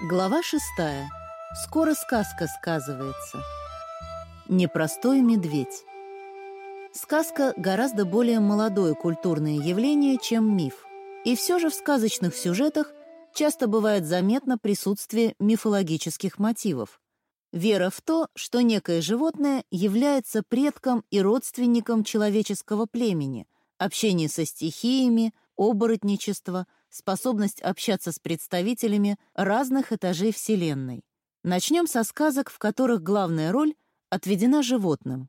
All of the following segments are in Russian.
Глава шестая. Скоро сказка сказывается. Непростой медведь. Сказка гораздо более молодое культурное явление, чем миф. И все же в сказочных сюжетах часто бывает заметно присутствие мифологических мотивов. Вера в то, что некое животное является предком и родственником человеческого племени, общение со стихиями, оборотничество — способность общаться с представителями разных этажей Вселенной. Начнем со сказок, в которых главная роль отведена животным.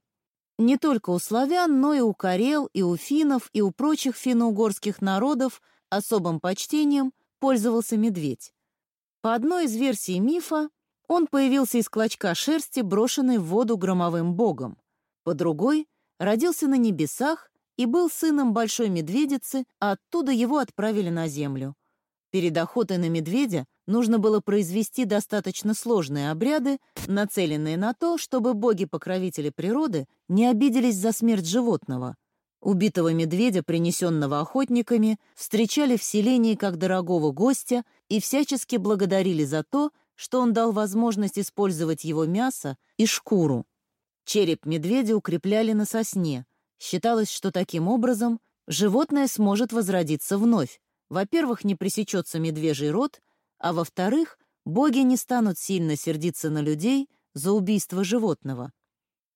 Не только у славян, но и у карел, и у финнов, и у прочих финно-угорских народов особым почтением пользовался медведь. По одной из версий мифа, он появился из клочка шерсти, брошенной в воду громовым богом. По другой, родился на небесах и был сыном большой медведицы, а оттуда его отправили на землю. Перед охотой на медведя нужно было произвести достаточно сложные обряды, нацеленные на то, чтобы боги-покровители природы не обиделись за смерть животного. Убитого медведя, принесенного охотниками, встречали в селении как дорогого гостя и всячески благодарили за то, что он дал возможность использовать его мясо и шкуру. Череп медведя укрепляли на сосне, Считалось, что таким образом животное сможет возродиться вновь. Во-первых, не пресечется медвежий род, а во-вторых, боги не станут сильно сердиться на людей за убийство животного.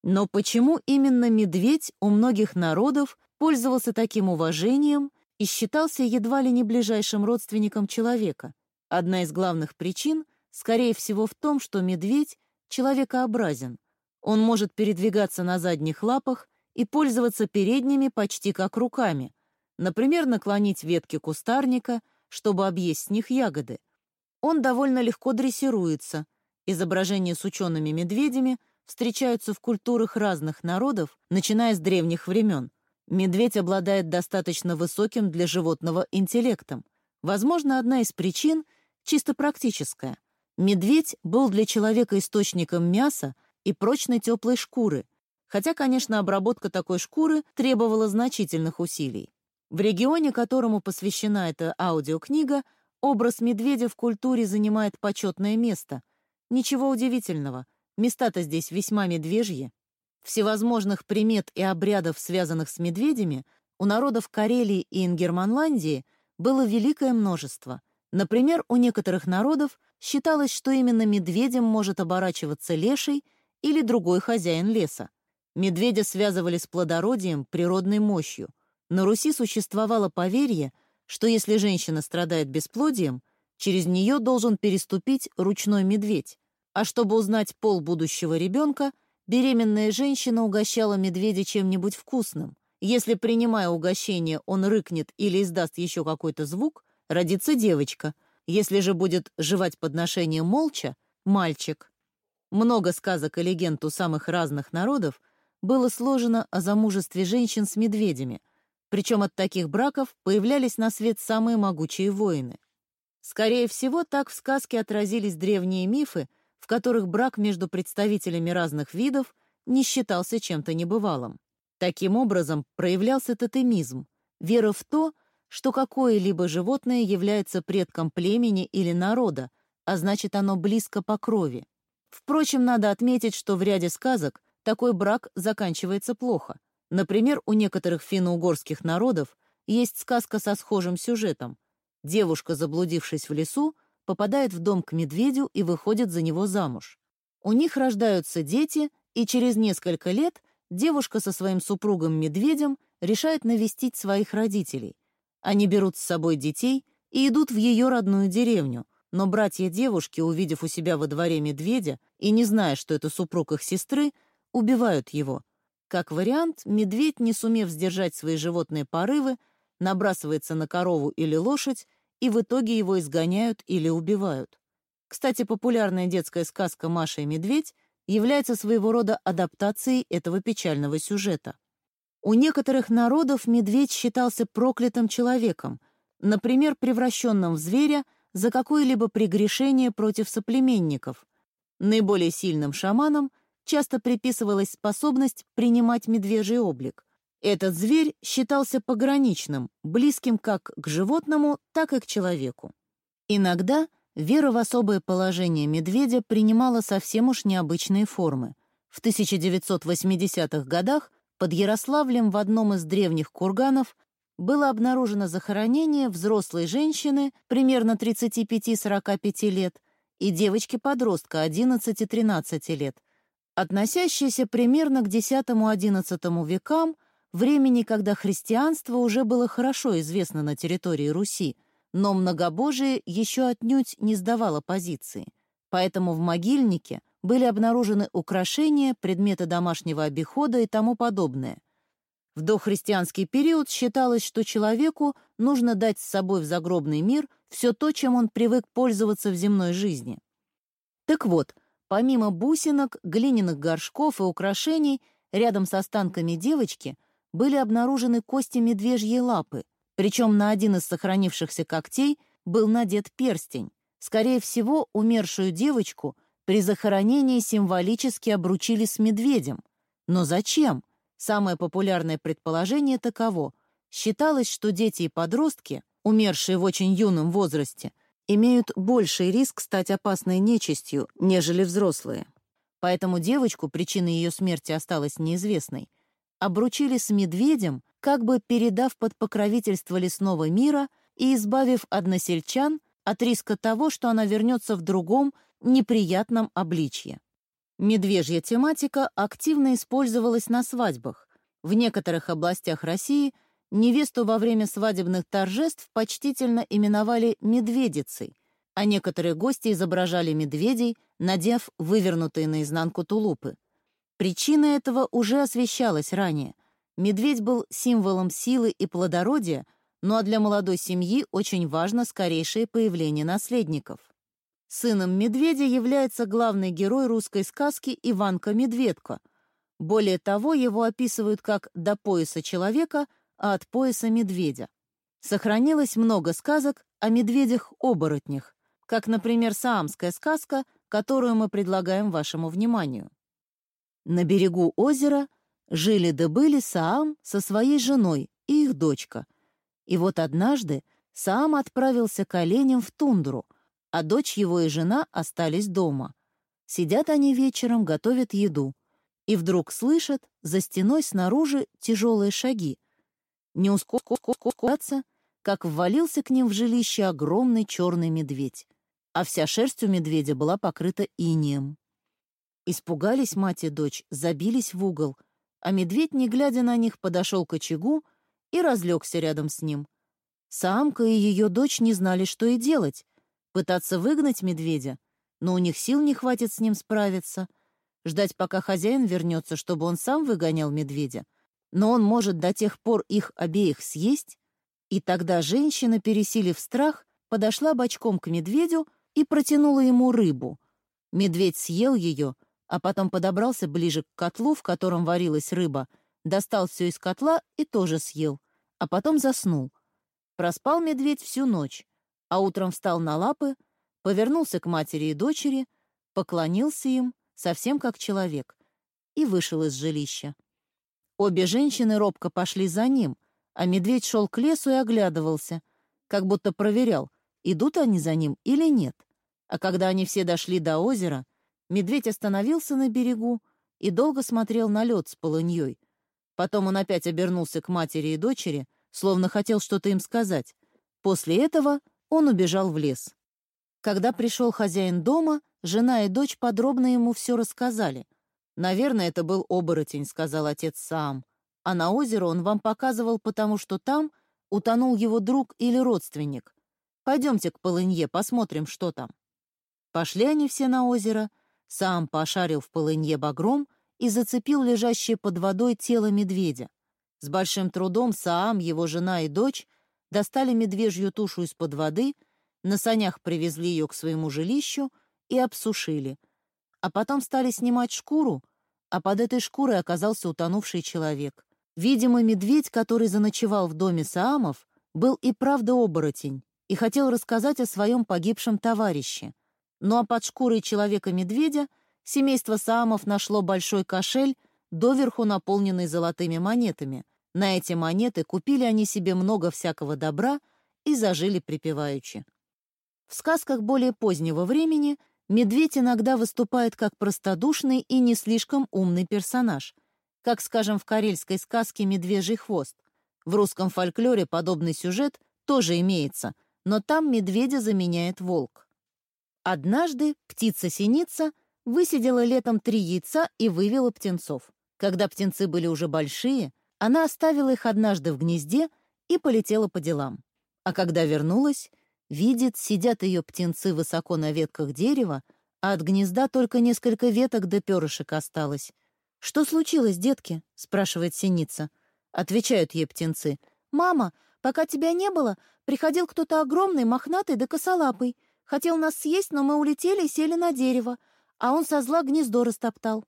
Но почему именно медведь у многих народов пользовался таким уважением и считался едва ли не ближайшим родственником человека? Одна из главных причин, скорее всего, в том, что медведь человекообразен. Он может передвигаться на задних лапах и пользоваться передними почти как руками, например, наклонить ветки кустарника, чтобы объесть с них ягоды. Он довольно легко дрессируется. Изображения с учеными медведями встречаются в культурах разных народов, начиная с древних времен. Медведь обладает достаточно высоким для животного интеллектом. Возможно, одна из причин чисто практическая. Медведь был для человека источником мяса и прочной теплой шкуры, хотя, конечно, обработка такой шкуры требовала значительных усилий. В регионе, которому посвящена эта аудиокнига, образ медведя в культуре занимает почетное место. Ничего удивительного, места-то здесь весьма медвежьи. Всевозможных примет и обрядов, связанных с медведями, у народов Карелии и Ингерманландии было великое множество. Например, у некоторых народов считалось, что именно медведем может оборачиваться леший или другой хозяин леса. Медведя связывали с плодородием, природной мощью. На Руси существовало поверье, что если женщина страдает бесплодием, через нее должен переступить ручной медведь. А чтобы узнать пол будущего ребенка, беременная женщина угощала медведя чем-нибудь вкусным. Если, принимая угощение, он рыкнет или издаст еще какой-то звук, родится девочка. Если же будет жевать подношение молча — мальчик. Много сказок и легенд у самых разных народов — было сложено о замужестве женщин с медведями, причем от таких браков появлялись на свет самые могучие воины. Скорее всего, так в сказке отразились древние мифы, в которых брак между представителями разных видов не считался чем-то небывалым. Таким образом, проявлялся тотемизм, вера в то, что какое-либо животное является предком племени или народа, а значит, оно близко по крови. Впрочем, надо отметить, что в ряде сказок такой брак заканчивается плохо. Например, у некоторых финно-угорских народов есть сказка со схожим сюжетом. Девушка, заблудившись в лесу, попадает в дом к медведю и выходит за него замуж. У них рождаются дети, и через несколько лет девушка со своим супругом-медведем решает навестить своих родителей. Они берут с собой детей и идут в ее родную деревню, но братья девушки, увидев у себя во дворе медведя и не зная, что это супруг их сестры, убивают его. Как вариант, медведь, не сумев сдержать свои животные порывы, набрасывается на корову или лошадь, и в итоге его изгоняют или убивают. Кстати, популярная детская сказка «Маша и медведь» является своего рода адаптацией этого печального сюжета. У некоторых народов медведь считался проклятым человеком, например, превращенным в зверя за какое-либо прегрешение против соплеменников. Наиболее сильным шаманам — часто приписывалась способность принимать медвежий облик. Этот зверь считался пограничным, близким как к животному, так и к человеку. Иногда вера в особое положение медведя принимала совсем уж необычные формы. В 1980-х годах под Ярославлем в одном из древних курганов было обнаружено захоронение взрослой женщины примерно 35-45 лет и девочки-подростка 11-13 лет, относящиеся примерно к X-XI векам, времени, когда христианство уже было хорошо известно на территории Руси, но многобожие еще отнюдь не сдавало позиции. Поэтому в могильнике были обнаружены украшения, предметы домашнего обихода и тому подобное. В дохристианский период считалось, что человеку нужно дать с собой в загробный мир все то, чем он привык пользоваться в земной жизни. Так вот, помимо бусинок, глиняных горшков и украшений, рядом с останками девочки были обнаружены кости медвежьей лапы, причем на один из сохранившихся когтей был надет перстень. Скорее всего, умершую девочку при захоронении символически обручили с медведем. Но зачем? Самое популярное предположение таково. Считалось, что дети и подростки, умершие в очень юном возрасте, имеют больший риск стать опасной нечистью, нежели взрослые. Поэтому девочку, причина ее смерти осталась неизвестной, обручили с медведем, как бы передав под покровительство лесного мира и избавив односельчан от риска того, что она вернется в другом, неприятном обличье. Медвежья тематика активно использовалась на свадьбах. В некоторых областях России невесту во время свадебных торжеств почтительно именовали «медведицей», а некоторые гости изображали медведей, надев вывернутые наизнанку тулупы. Причина этого уже освещалась ранее. Медведь был символом силы и плодородия, ну а для молодой семьи очень важно скорейшее появление наследников. Сыном медведя является главный герой русской сказки Иванка-медведка. Более того, его описывают как «до пояса человека», а от пояса медведя. Сохранилось много сказок о медведях-оборотнях, как, например, саамская сказка, которую мы предлагаем вашему вниманию. На берегу озера жили да были Саам со своей женой и их дочка. И вот однажды Саам отправился к оленям в тундру, а дочь его и жена остались дома. Сидят они вечером, готовят еду. И вдруг слышат за стеной снаружи тяжелые шаги. Не ускоряться, как ввалился к ним в жилище огромный черный медведь, а вся шерсть у медведя была покрыта инеем. Испугались мать и дочь, забились в угол, а медведь, не глядя на них, подошел к очагу и разлегся рядом с ним. Самка и ее дочь не знали, что и делать. Пытаться выгнать медведя, но у них сил не хватит с ним справиться. Ждать, пока хозяин вернется, чтобы он сам выгонял медведя. Но он может до тех пор их обеих съесть. И тогда женщина, пересилив страх, подошла бочком к медведю и протянула ему рыбу. Медведь съел ее, а потом подобрался ближе к котлу, в котором варилась рыба, достал все из котла и тоже съел, а потом заснул. Проспал медведь всю ночь, а утром встал на лапы, повернулся к матери и дочери, поклонился им, совсем как человек, и вышел из жилища. Обе женщины робко пошли за ним, а медведь шел к лесу и оглядывался, как будто проверял, идут они за ним или нет. А когда они все дошли до озера, Медведь остановился на берегу и долго смотрел на лед с полыньей. Потом он опять обернулся к матери и дочери, словно хотел что-то им сказать. После этого он убежал в лес. Когда пришел хозяин дома, жена и дочь подробно ему все рассказали. «Наверное, это был оборотень», — сказал отец сам. «А на озеро он вам показывал, потому что там утонул его друг или родственник. Пойдемте к полынье, посмотрим, что там». Пошли они все на озеро — сам пошарил в полынье багром и зацепил лежащее под водой тело медведя. С большим трудом Саам, его жена и дочь достали медвежью тушу из-под воды, на санях привезли ее к своему жилищу и обсушили. А потом стали снимать шкуру, а под этой шкурой оказался утонувший человек. Видимо, медведь, который заночевал в доме Саамов, был и правда оборотень и хотел рассказать о своем погибшем товарище — ну а под шкурой человека-медведя семейство Саамов нашло большой кошель, доверху наполненный золотыми монетами. На эти монеты купили они себе много всякого добра и зажили припеваючи. В сказках более позднего времени медведь иногда выступает как простодушный и не слишком умный персонаж, как, скажем, в карельской сказке «Медвежий хвост». В русском фольклоре подобный сюжет тоже имеется, но там медведя заменяет волк. Однажды птица-синица высидела летом три яйца и вывела птенцов. Когда птенцы были уже большие, она оставила их однажды в гнезде и полетела по делам. А когда вернулась, видит, сидят ее птенцы высоко на ветках дерева, а от гнезда только несколько веток до перышек осталось. «Что случилось, детки?» — спрашивает синица. Отвечают ей птенцы. «Мама, пока тебя не было, приходил кто-то огромный, мохнатый да косолапый. Хотел нас съесть, но мы улетели и сели на дерево, а он со зла гнездо растоптал.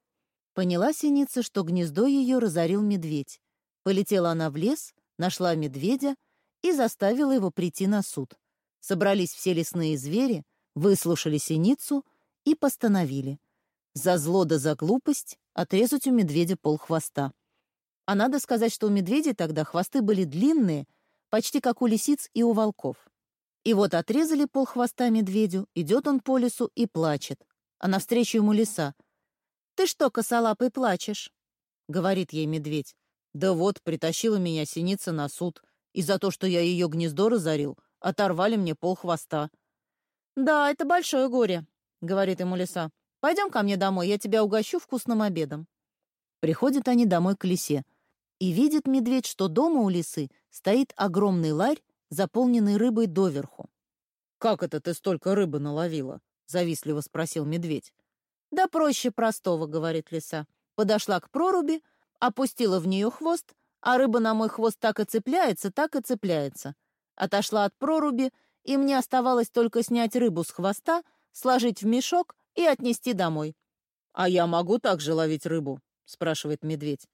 Поняла синица, что гнездо ее разорил медведь. Полетела она в лес, нашла медведя и заставила его прийти на суд. Собрались все лесные звери, выслушали синицу и постановили. За зло да за глупость отрезать у медведя полхвоста. А надо сказать, что у медведей тогда хвосты были длинные, почти как у лисиц и у волков. И вот отрезали полхвоста медведю, идет он по лесу и плачет. А навстречу ему лиса. «Ты что, косолапый, плачешь?» — говорит ей медведь. «Да вот, притащила меня синица на суд, и за то, что я ее гнездо разорил, оторвали мне полхвоста». «Да, это большое горе», — говорит ему лиса. «Пойдем ко мне домой, я тебя угощу вкусным обедом». Приходят они домой к лисе, и видит медведь, что дома у лисы стоит огромный ларь, заполненный рыбой доверху. «Как это ты столько рыбы наловила?» — завистливо спросил медведь. «Да проще простого», — говорит лиса. Подошла к проруби, опустила в нее хвост, а рыба на мой хвост так и цепляется, так и цепляется. Отошла от проруби, и мне оставалось только снять рыбу с хвоста, сложить в мешок и отнести домой. «А я могу также ловить рыбу?» — спрашивает медведь.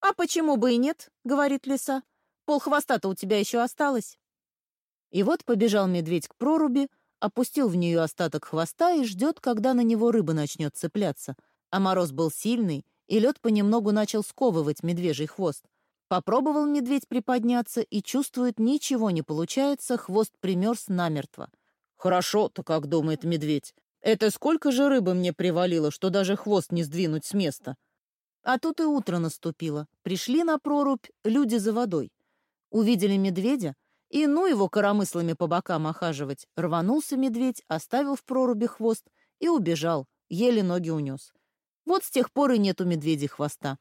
«А почему бы и нет?» — говорит лиса. «Пол хвоста-то у тебя еще осталось». И вот побежал медведь к проруби, опустил в нее остаток хвоста и ждет, когда на него рыба начнет цепляться. А мороз был сильный, и лед понемногу начал сковывать медвежий хвост. Попробовал медведь приподняться и чувствует, ничего не получается, хвост примерз намертво. «Хорошо-то, как думает медведь. Это сколько же рыбы мне привалило, что даже хвост не сдвинуть с места?» А тут и утро наступило. Пришли на прорубь люди за водой. Увидели медведя, и ну его коромыслами по бокам охаживать. Рванулся медведь, оставил в проруби хвост и убежал, еле ноги унес. Вот с тех пор и нет у медведя хвоста.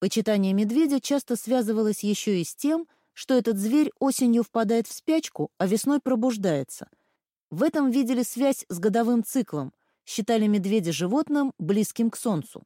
Почитание медведя часто связывалось еще и с тем, что этот зверь осенью впадает в спячку, а весной пробуждается. В этом видели связь с годовым циклом, считали медведя животным, близким к солнцу.